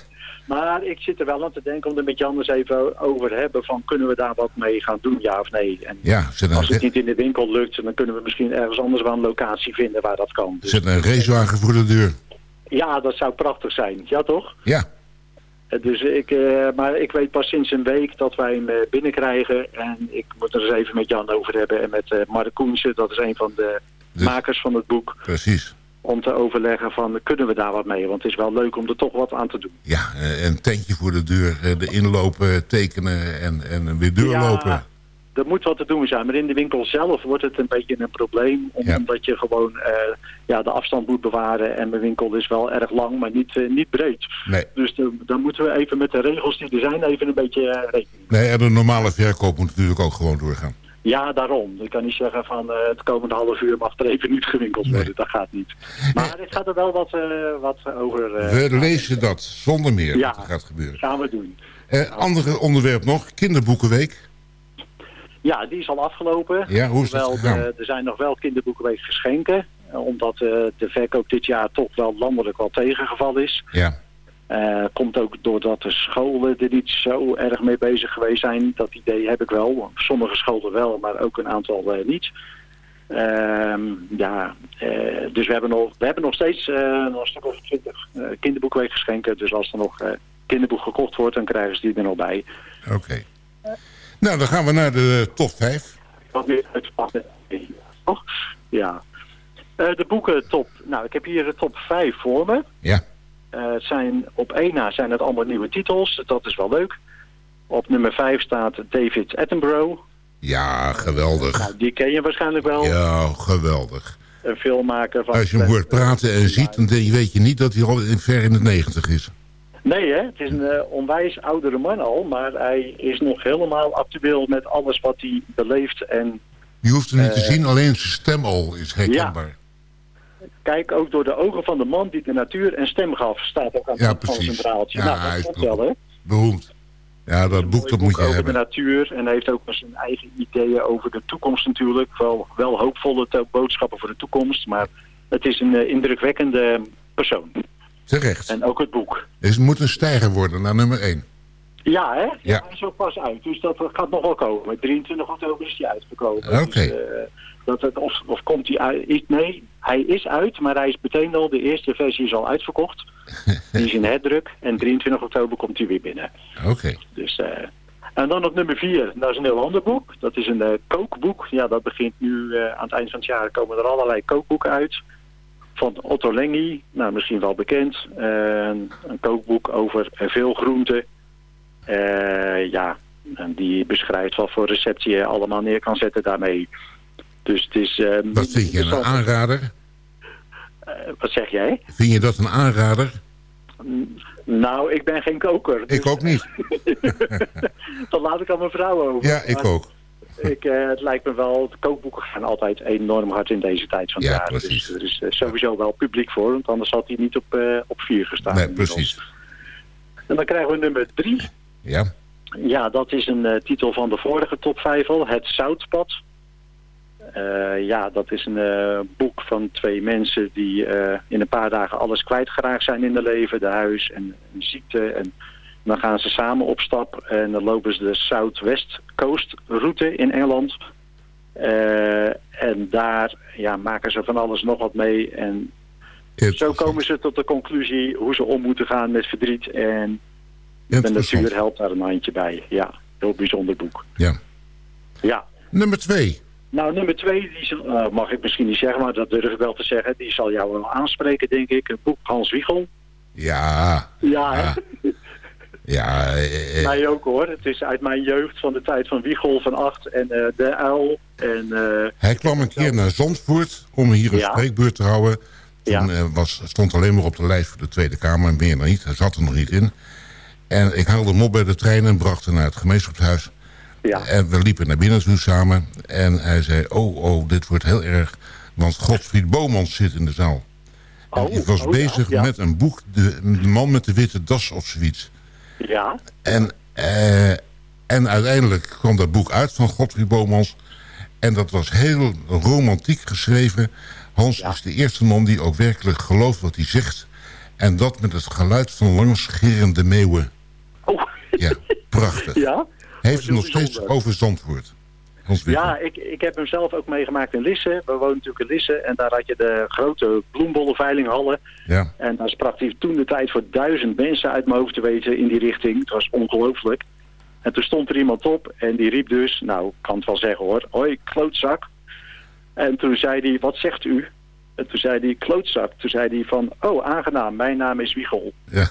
maar ik zit er wel aan te denken om er met Jan eens even over te hebben... van kunnen we daar wat mee gaan doen, ja of nee? En Ja, als het niet in de winkel lukt... dan kunnen we misschien ergens anders wel een locatie vinden waar dat kan. Dus, zet een racewagen voor de deur. Ja, dat zou prachtig zijn. Ja, toch? Ja. Eh, Dus ik, eh, maar ik weet pas sinds een week dat wij hem eh, binnenkrijgen. En ik moet er eens even met Jan over hebben. En met eh Mark Koensen, dat is een van de Dus- makers van het boek. Precies. Om te overleggen van, kunnen we daar wat mee? Want het is wel leuk om er toch wat aan te doen. Ja, een tentje voor de deur, de inlopen, tekenen en, en weer doorlopen. Ja, er moet wat te doen zijn. Maar in de winkel zelf wordt het een beetje een probleem. Ja. Omdat je gewoon eh, ja, de afstand moet bewaren. En mijn winkel is wel erg lang, maar niet, eh, niet breed. Nee. Dus de- dan moeten we even met de regels die er zijn even een beetje eh, rekening Nee, en de normale verkoop moet natuurlijk ook gewoon doorgaan. Ja, daarom. Ik kan niet zeggen van het komende half uur mag er even niet gewinkeld worden. Dat gaat niet. Maar het gaat er wel wat, wat over. eh, We lezen dat zonder meer Ja. dat er gaat gebeuren. gaan we doen. Andere onderwerp nog, kinderboekenweek. Ja, die is al afgelopen. Ja, hoe is dat Hoewel, gegaan? er zijn nog wel kinderboekenweek geschenken. eh, omdat eh, de verkoop dit jaar toch wel landelijk wel tegengevallen is. Ja. Eh, komt ook doordat de scholen er niet zo erg mee bezig geweest zijn. Dat idee heb ik wel. Sommige scholen wel, maar ook een aantal niet. Ehm, ja, eh, dus we hebben nog, we hebben nog steeds eh, nog een stuk of twintig uh, kinderboekweek geschenken. Dus als er nog eh, kinderboek gekocht wordt, dan krijgen ze die er nog bij. Oké. Nou, dan gaan we naar de top 5. Wat meer uitpakken. Toch? Ja. Eh, de boeken top. Nou, ik heb hier de top 5 voor me. Ja. Eh, het zijn, op één na zijn het allemaal nieuwe titels. Dat is wel leuk. Op nummer 5 staat David Attenborough. Ja, geweldig. Nou, die ken je waarschijnlijk wel. Ja, geweldig. Een filmmaker van... Als je hem hoort praten en ziet, dan weet je niet dat hij al ver in de negentig is. Nee, hè? het is een eh, onwijs oudere man al. Maar hij is nog helemaal actueel met alles wat hij beleeft. En Je hoeft hem niet te Eh, zien, alleen zijn stem al is herkenbaar. kijk ook door de ogen van de man die de natuur en stem gaf. Staat ook aan Ja, het van zijn precies. verhaaltje. Ja, nou, hij dat is klopt toch- wel, hè? Beroemd. Ja, dat boek dat moet je over hebben. de natuur en hij heeft ook zijn eigen ideeën over de toekomst natuurlijk. Wel, wel hoopvolle boodschappen voor de toekomst, maar het is een eh, indrukwekkende persoon. Terecht. En ook het boek. Dus het moet een stijger worden naar nummer 1. Ja, hè? Ja. Hij is ook pas uit, dus dat gaat nog wel komen. 23 oktober is hij uitgekomen. Oké. Dus, eh, dat het, of, of komt hij uit? Nee, hij is uit, maar hij is meteen al, de eerste versie is al uitverkocht. (laughs) Die is in herdruk en 23 oktober komt hij weer binnen. Oké. Dus, eh, en dan op nummer vier, dat is een heel ander boek. Dat is een eh, kookboek. Ja, dat begint nu aan het eind van het jaar komen er allerlei kookboeken uit. Van Otto Lengi, nou misschien wel bekend. Een kookboek over veel groenten. Eh, ja, en die beschrijft wat voor recepten je allemaal neer kan zetten daarmee. Dus het is... eh, Wat vind je een aanrader? Eh, wat zeg jij? Vind je dat een aanrader? Nou, ik ben geen koker. Ik ook niet. (laughs) Dat laat ik aan mijn vrouw over. Ja, ik Maar- ook. Ik, eh, het lijkt me wel, de kookboeken gaan altijd enorm hard in deze tijd van het Ja, jaar. precies. Dus er is eh, sowieso wel publiek voor, want anders had hij niet op, eh, op vier gestaan. Nee, precies. En dan krijgen we nummer drie. Ja. Ja, dat is een titel van de vorige top 5 al, Het Zoutpad. Ja, dat is een boek van twee mensen die in een paar dagen alles kwijtgeraakt zijn in hun leven. De huis en, en ziekte. En dan gaan ze samen op stap en dan lopen ze de Southwest Coast route in Engeland. Eh, en daar ja, maken ze van alles nog wat mee. En zo komen ze tot de conclusie hoe ze om moeten gaan met verdriet. En de natuur helpt daar een handje bij. Ja, heel bijzonder boek. Ja. Ja. Nummer twee. Nou, nummer twee, die eh, mag ik misschien niet zeggen, maar dat durf ik wel te zeggen. Die zal jou wel aanspreken, denk ik. Het boek Hans Wiegel. Ja. Ja, hè? Ja, eh, eh, Mij ook hoor. Het is uit mijn jeugd van de tijd van Wiegel van Acht en eh, De Uil. En, eh, hij kwam een keer naar Zandvoort om hier een Ja. spreekbeurt te houden. Toen eh, was, stond alleen maar op de lijst voor de Tweede Kamer, meer dan niet. Hij zat er nog niet in. En ik haalde hem op bij de trein en bracht hem naar het gemeenschapshuis. Ja. En we liepen naar binnen toe samen. En hij zei, oh, oh, dit wordt heel erg. Want Godfried Bomans zit in de zaal. En Oh, ik was oh, bezig ja. met een boek, de, de man met de witte das of zoiets. Ja, En, eh, en uiteindelijk kwam dat boek uit van Godfried Bomans. En dat was heel romantiek geschreven. Hans is de eerste man die ook werkelijk gelooft wat hij zegt. En dat met het geluid van langsgerende meeuwen. Ja, prachtig. Oh. (laughs) ja. Hij heeft het nog steeds over Zandvoort. Ja, ik, ik heb hem zelf ook meegemaakt in Lisse. We wonen natuurlijk in Lisse en daar had je de grote bloembollenveilinghallen. Ja. En daar sprak hij toen de tijd voor duizend mensen uit mijn hoofd te weten in die richting. Het was ongelooflijk. En toen stond er iemand op en die riep dus, nou, ik kan het wel zeggen hoor, hoi, klootzak. En toen zei hij, wat zegt u? En toen zei hij, klootzak. Toen zei hij van, oh, aangenaam, mijn naam is Wiegel. Ja.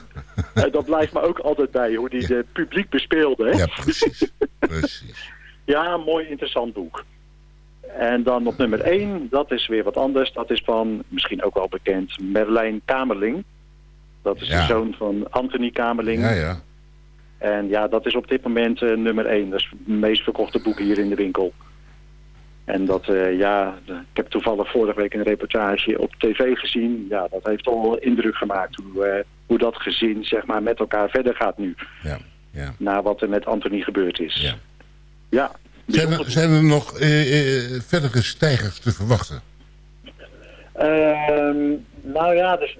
En dat blijft me ook altijd bij, hoe die de publiek bespeelde. Hè? Ja, precies. precies. Ja, mooi interessant boek. En dan op nummer 1, dat is weer wat anders. Dat is van, misschien ook wel bekend, Merlijn Kamerling. Dat is Ja. de zoon van Anthony Kamerling. Ja, ja. En ja, dat is op dit moment eh, nummer 1. Dat is het meest verkochte boek hier in de winkel. En dat, eh, ja, ik heb toevallig vorige week een reportage op tv gezien. Ja, dat heeft al indruk gemaakt hoe, eh, hoe dat gezin zeg maar, met elkaar verder gaat nu. Ja, ja. Na wat er met Anthony gebeurd is. Ja. Ja, Zijn er, zijn nog eh, eh, verdere stijgers te verwachten? Ehm, nou ja, dus,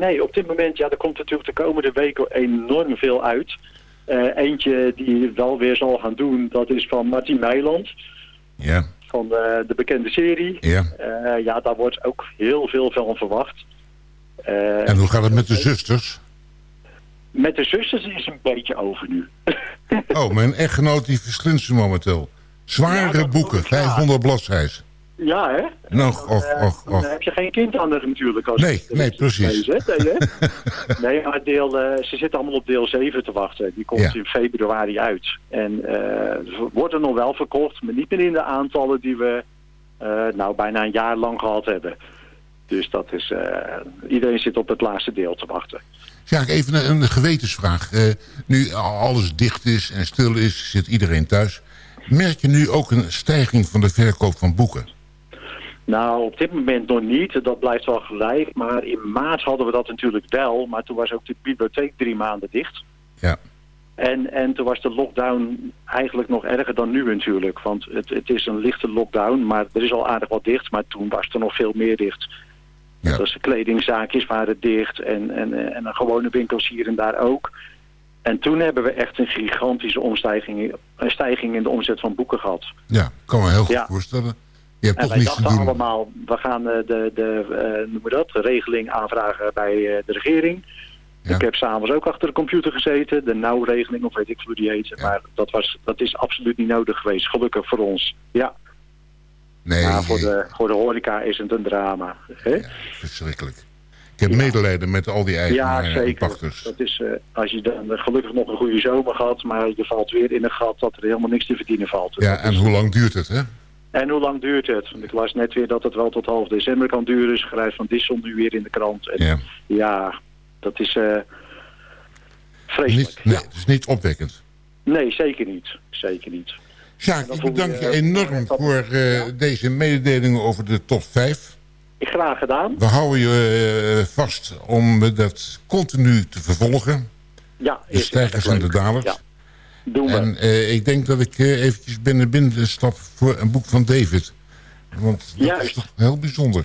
nee, op dit moment, ja, er komt natuurlijk de komende weken enorm veel uit. Eh, eentje die wel weer zal gaan doen, dat is van Martin Meiland, Ja. van de, de bekende serie. Ja. Ja, daar wordt ook heel veel van verwacht. En hoe gaat het met de zusters? Met de zusters is een beetje over nu. (laughs) Oh, mijn echtgenoot die verslindt ze momenteel. Zware boeken, 500 bladzijden. Ja, hè? Nog, och, Eh, och, dan och. heb je geen kind aan er natuurlijk. Als Nee, nee, precies. Nee, hè? nee, hè? (laughs) nee, maar deel, eh, ze zitten allemaal op deel 7 te wachten. Die komt Ja. in februari uit. En eh, ze worden nog wel verkocht, maar niet meer in de aantallen die we eh, nou bijna een jaar lang gehad hebben. Dus dat is, eh, iedereen zit op het laatste deel te wachten. Ja, even een, een gewetensvraag. Eh, nu alles dicht is en stil is, zit iedereen thuis. Merk je nu ook een stijging van de verkoop van boeken? Nou, op dit moment nog niet. Dat blijft wel gelijk. Maar in maart hadden we dat natuurlijk wel. Maar toen was ook de bibliotheek drie maanden dicht. Ja. En, en toen was de lockdown eigenlijk nog erger dan nu natuurlijk. Want het, het is een lichte lockdown, maar er is al aardig wat dicht. Maar toen was er nog veel meer dicht. Ja. Dus de kledingzaakjes waren dicht en, en, en de gewone winkels hier en daar ook. En toen hebben we echt een gigantische omstijging, een stijging in de omzet van boeken gehad. Ja, kan me heel goed Ja. voorstellen. Je hebt En toch wij niets dachten allemaal, we gaan eh, de, de, eh, noem dat, de regeling aanvragen bij eh, de regering. Ik heb s'avonds ook achter de computer gezeten, de nauwregeling of weet ik hoe die heet. Maar dat, was, dat is absoluut niet nodig geweest, gelukkig voor ons. Ja, Nee, maar voor de, voor de horeca is het een drama. Hè? verschrikkelijk. Ik heb medelijden met al die Ja, eigenaren en zeker. pachters. Dat is, eh, als je dan eh, gelukkig nog een goede zomer gehad, maar je valt weer in een gat dat er helemaal niks te verdienen valt. Ja, en hoe lang duurt het, hè? En hoe lang duurt het? Want ik las net weer dat het wel tot half december kan duren. Schrijf van Dissel nu weer in de krant. En Ja. ja, dat is eh, vreselijk. Niet, nee, het is niet opwekkend. Nee, zeker niet. Zeker niet. Sjaak, ik bedank je je- enorm voor eh, deze mededelingen over de top 5. Graag gedaan. We houden je eh, vast om dat continu te vervolgen. Ja, De stijgers en de dalers. Ja. Doen we. En eh, ik denk dat ik eh, eventjes binnen binnen stap voor een boek van David. Want dat Juist. is toch heel bijzonder.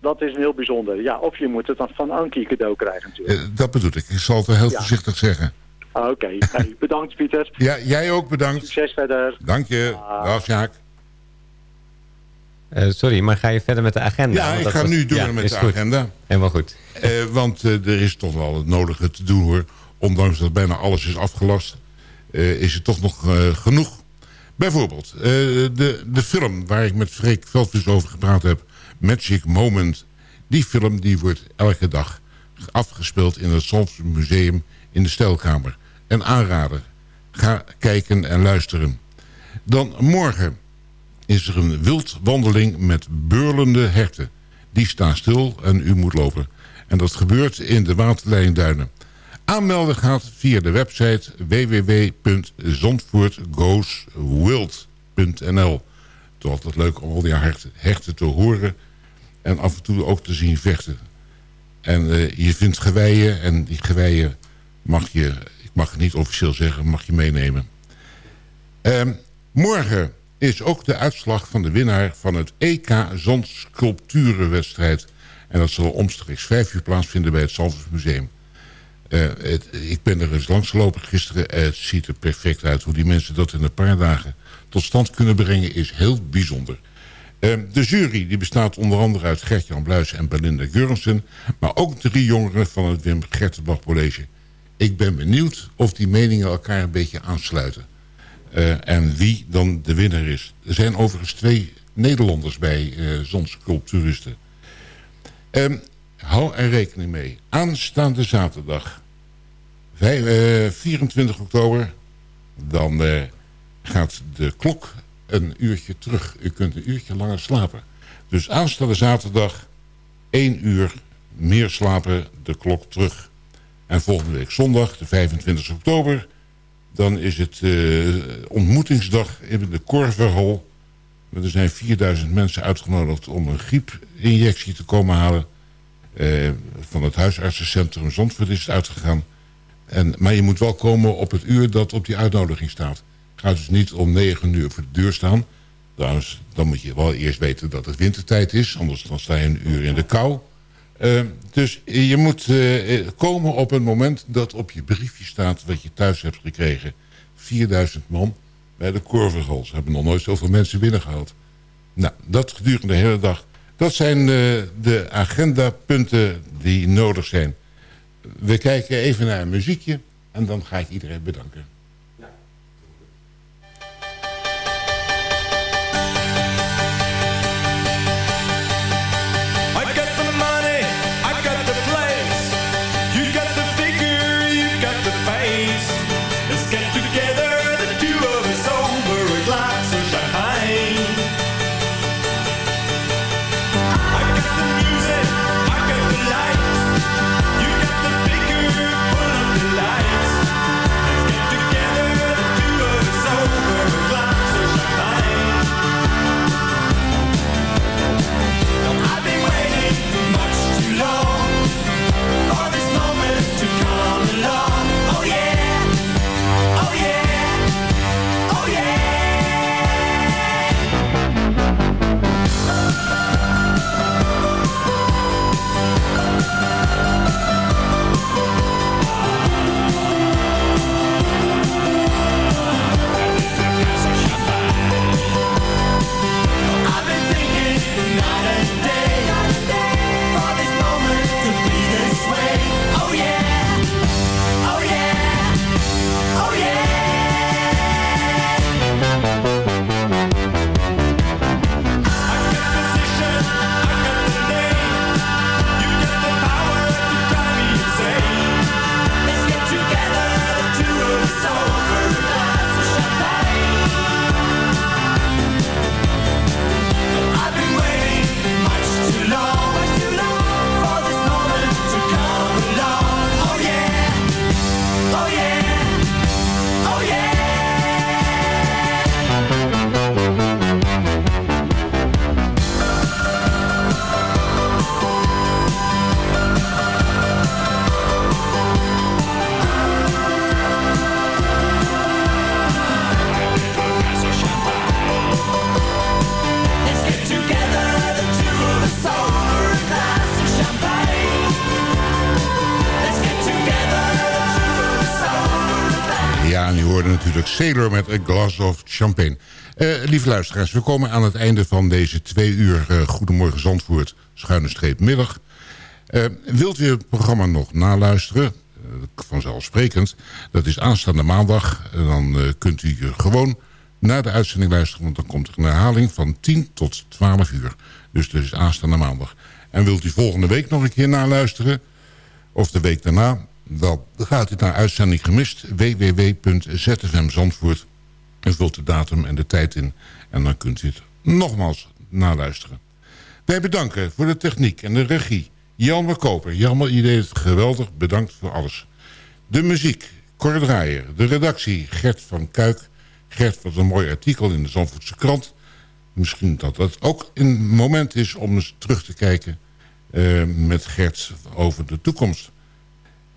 Dat is heel bijzonder. Ja, of je moet het dan van Ankie cadeau krijgen natuurlijk. Eh, dat bedoel ik. Ik zal het wel heel Ja. voorzichtig zeggen. Ah, Oké, Hey, bedankt Pieter. Ja, jij ook bedankt. Succes verder. Dank je. Dag Sjaak. Eh, sorry, maar ga je verder met de agenda? Ja, ik ga was- nu door ja, met de goed. agenda. Helemaal goed. Eh, want eh, er is toch wel het nodige te doen hoor. Ondanks dat bijna alles is afgelast, eh, is er toch nog eh, genoeg. Bijvoorbeeld, eh, de, de film waar ik met Freek Veldvis over gepraat heb, Magic Moment. Die film die wordt elke dag afgespeeld in het Zandvoort Museum in de Stelkamer. Een aanrader. Ga kijken en luisteren. Dan morgen is er een wildwandeling met beurlende herten. Die staan stil en u moet lopen. En dat gebeurt in de Waterlijnduinen. Aanmelden gaat via de website www.zandvoortgoeswild.nl Het is altijd leuk om al die herten te horen en af en toe ook te zien vechten. En eh, je vindt geweien en die geweien mag je, ik mag het niet officieel zeggen, mag je meenemen. Ehm, morgen is ook de uitslag van de winnaar van het EK Zandsculpturenwedstrijd. En dat zal omstreeks vijf uur plaatsvinden bij het Zandvoort Museum. Eh, ik ben er eens langs gelopen gisteren. Het ziet er perfect uit. Hoe die mensen dat in een paar dagen tot stand kunnen brengen is heel bijzonder. Eh, de jury die bestaat onder andere uit Gert-Jan Bluis en Belinda Geurensen. Maar ook drie jongeren van het Wim Gertenbach College. Ik ben benieuwd of die meningen elkaar een beetje aansluiten. Eh, en wie dan de winnaar is. Er zijn overigens twee Nederlanders bij. Ehm, hou er rekening mee. Aanstaande zaterdag, vijf- eh, 24 oktober, dan gaat de klok een uurtje terug. U kunt een uurtje langer slapen. Dus aanstaande zaterdag, één uur meer slapen, de klok terug. En volgende week zondag, de 25 oktober, dan is het eh, ontmoetingsdag in de Korverhal. Er zijn 4000 mensen uitgenodigd om een griepinjectie te komen halen. Eh, van het huisartsencentrum Zandvoort is het uitgegaan. En, maar je moet wel komen op het uur dat op die uitnodiging staat. Ga dus niet om 9 uur voor de deur staan. Dan moet je wel eerst weten dat het wintertijd is. Anders dan sta je een uur in de kou. Eh, dus je moet eh, komen op een moment dat op je briefje staat... wat je thuis hebt gekregen. 4000 man bij de Korvergal. Ze hebben nog nooit zoveel mensen binnengehaald. Nou, dat gedurende de hele dag. Dat zijn eh, de agendapunten die nodig zijn. We kijken even naar een muziekje en dan ga ik iedereen bedanken. Sailor met A Glass of Champagne. Eh, lieve luisteraars, we komen aan het einde van deze twee uur eh, Goedemorgen Zandvoort, schuine streep middag. Eh, wilt u het programma nog naluisteren? Vanzelfsprekend. Dat is aanstaande maandag. En dan kunt u gewoon naar de uitzending luisteren, want dan komt er een herhaling van 10 tot 12 uur. Dus dat is aanstaande maandag. En wilt u volgende week nog een keer naluisteren, of de week daarna, dan gaat u naar uitzending gemist, www.zfmzandvoort. U vult de datum en de tijd in en dan kunt u het nogmaals naluisteren. Wij bedanken voor de techniek en de regie. Jelmer Koper. Jelmer, je deed het geweldig. Bedankt voor alles. De muziek, Cor Draaier. De redactie, Gert van Kuik. Gert, wat een mooi artikel in de Zandvoortse krant. Misschien dat dat ook een moment is om eens terug te kijken... eh, met Gert over de toekomst.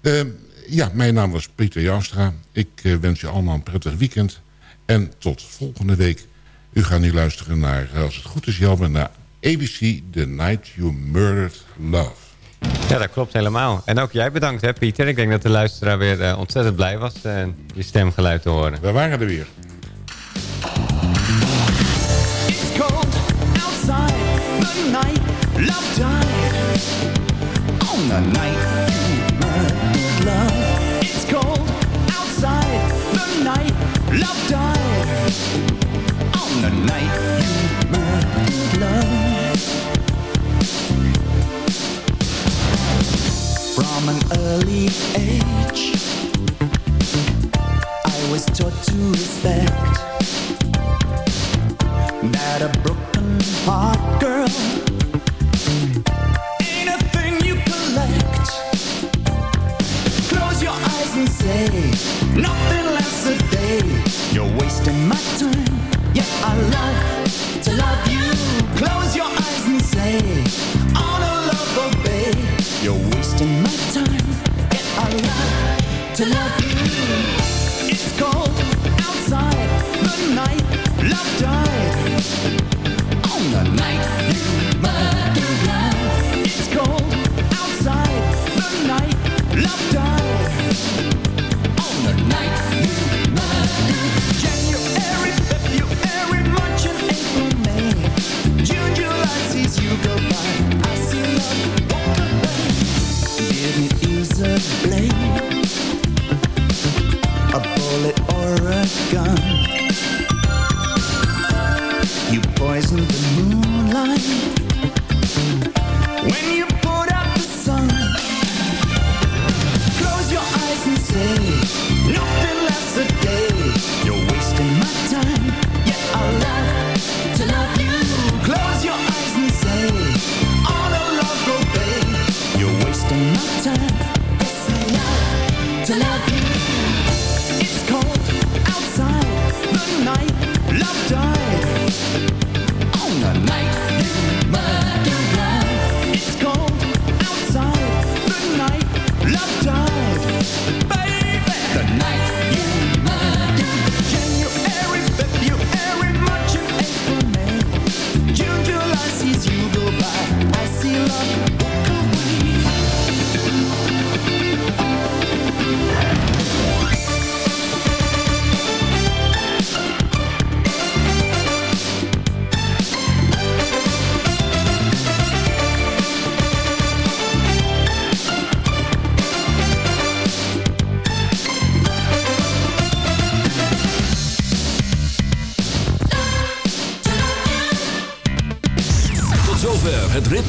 Eh, ja, mijn naam was Pieter Jouwstra. Ik eh, wens je allemaal een prettig weekend. En tot volgende week. U gaat nu luisteren naar, eh, als het goed is, Jelmer... naar ABC The Night You Murdered Love. Ja, dat klopt helemaal. En ook jij bedankt, hè, Pieter. Ik denk dat de luisteraar weer ontzettend blij was uh, je stemgeluid te horen. We waren er weer. It's cold outside the night. Love died on the night early age, I was taught to respect that a broken heart girl ain't a thing you collect. Close your eyes and say nothing lasts a day. You're wasting my time. Yeah, I love to love you. Close your eyes and say to love you.